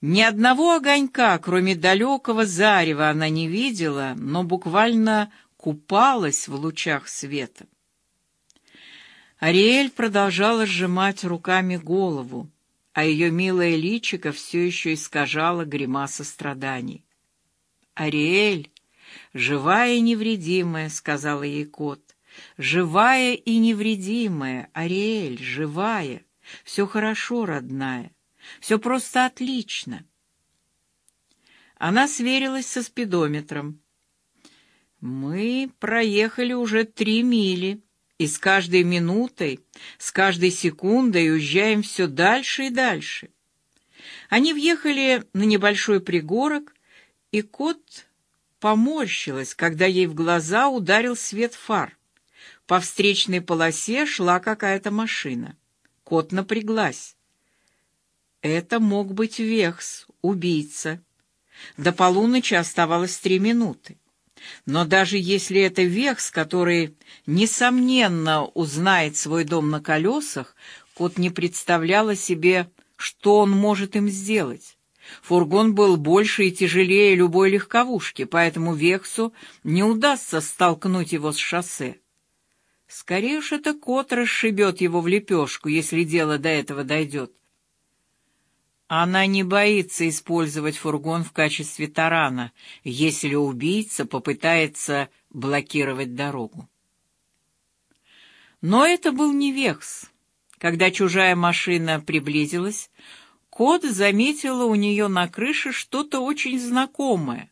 Ни одного огонька, кроме далекого зарева, она не видела, но буквально купалась в лучах света. Ариэль продолжала сжимать руками голову, а ее милое личико все еще искажало гримаса страданий. «Ариэль, живая и невредимая», — сказала ей кот, — «живая и невредимая, Ариэль, живая, все хорошо, родная». Все просто отлично. Она сверилась со спидометром. Мы проехали уже три мили, и с каждой минутой, с каждой секундой уезжаем все дальше и дальше. Они въехали на небольшой пригорок, и кот поморщилась, когда ей в глаза ударил свет фар. По встречной полосе шла какая-то машина. Кот напряглась. Это мог быть Вехс, убийца. До полуночи оставалось три минуты. Но даже если это Вехс, который, несомненно, узнает свой дом на колесах, кот не представляла себе, что он может им сделать. Фургон был больше и тяжелее любой легковушки, поэтому Вексу не удастся столкнуть его с шоссе. Скорее уж это кот расшибет его в лепешку, если дело до этого дойдет. Она не боится использовать фургон в качестве тарана, если убийца попытается блокировать дорогу. Но это был не Векс. Когда чужая машина приблизилась, кот заметила у нее на крыше что-то очень знакомое.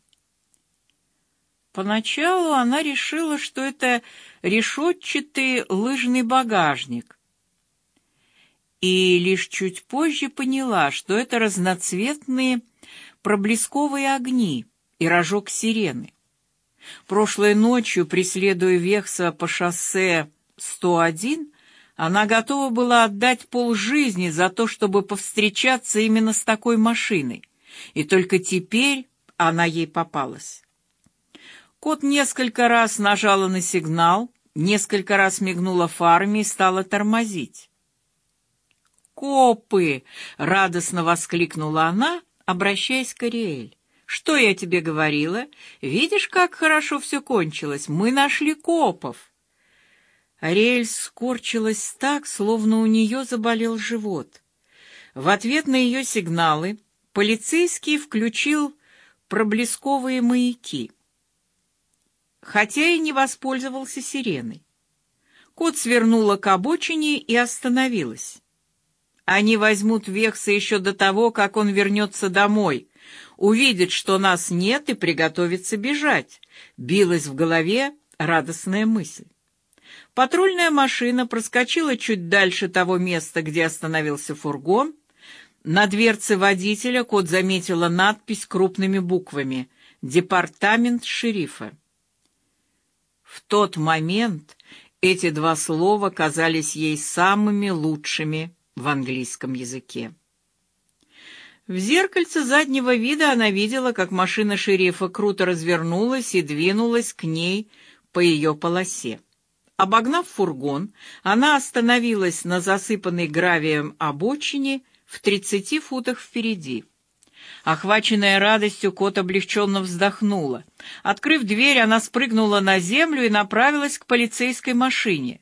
Поначалу она решила, что это решетчатый лыжный багажник, и лишь чуть позже поняла, что это разноцветные проблесковые огни и рожок сирены. Прошлой ночью, преследуя Вехса по шоссе 101, она готова была отдать полжизни за то, чтобы повстречаться именно с такой машиной, и только теперь она ей попалась. Кот несколько раз нажала на сигнал, несколько раз мигнула фарами и стала тормозить копы!» — радостно воскликнула она, обращаясь к Ариэль. «Что я тебе говорила? Видишь, как хорошо все кончилось? Мы нашли копов!» Ариэль скорчилась так, словно у нее заболел живот. В ответ на ее сигналы полицейский включил проблесковые маяки, хотя и не воспользовался сиреной. Кот свернула к обочине и остановилась. Они возьмут Векса еще до того, как он вернется домой, увидит, что нас нет, и приготовится бежать. Билась в голове радостная мысль. Патрульная машина проскочила чуть дальше того места, где остановился фургон. На дверце водителя кот заметила надпись крупными буквами «Департамент шерифа». В тот момент эти два слова казались ей самыми лучшими в английском языке. В зеркальце заднего вида она видела, как машина шерифа круто развернулась и двинулась к ней по ее полосе. Обогнав фургон, она остановилась на засыпанной гравием обочине в тридцати футах впереди. Охваченная радостью, кот облегченно вздохнула. Открыв дверь, она спрыгнула на землю и направилась к полицейской машине.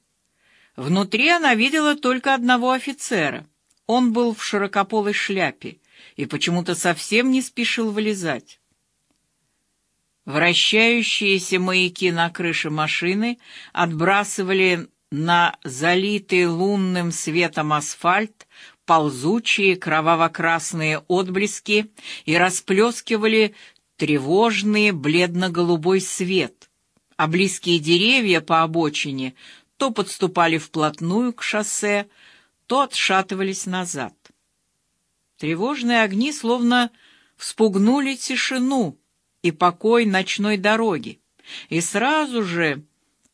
Внутри она видела только одного офицера. Он был в широкополой шляпе и почему-то совсем не спешил вылезать. Вращающиеся маяки на крыше машины отбрасывали на залитый лунным светом асфальт ползучие кроваво-красные отблески и расплескивали тревожный бледно-голубой свет, а близкие деревья по обочине то подступали вплотную к шоссе, то отшатывались назад. Тревожные огни словно вспугнули тишину и покой ночной дороги, и сразу же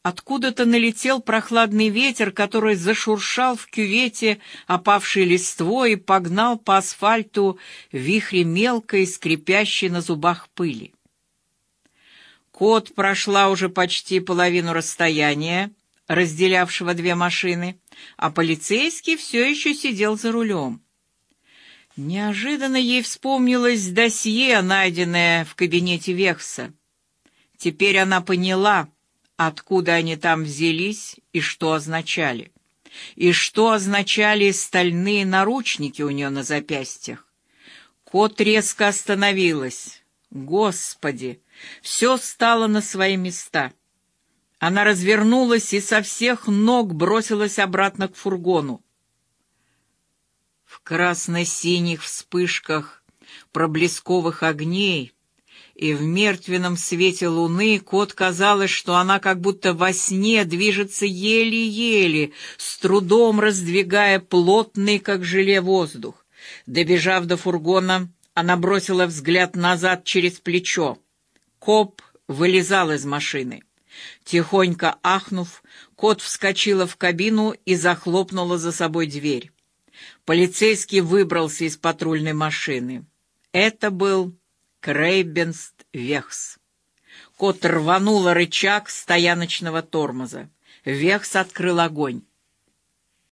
откуда-то налетел прохладный ветер, который зашуршал в кювете опавшей листвой и погнал по асфальту вихри мелкой, скрипящей на зубах пыли. Кот прошла уже почти половину расстояния, разделявшего две машины, а полицейский все еще сидел за рулем. Неожиданно ей вспомнилось досье, найденное в кабинете Вехса. Теперь она поняла, откуда они там взялись и что означали. И что означали стальные наручники у нее на запястьях. Кот резко остановилась. Господи, все стало на свои места. Она развернулась и со всех ног бросилась обратно к фургону. В красно-синих вспышках проблесковых огней и в мертвенном свете луны кот казалось, что она как будто во сне движется еле-еле, с трудом раздвигая плотный, как желе, воздух. Добежав до фургона, она бросила взгляд назад через плечо. Коп вылезал из машины. Тихонько ахнув, кот вскочила в кабину и захлопнула за собой дверь. Полицейский выбрался из патрульной машины. Это был Крейбенст Вехс. Кот рванула рычаг стояночного тормоза. Вехс открыл огонь.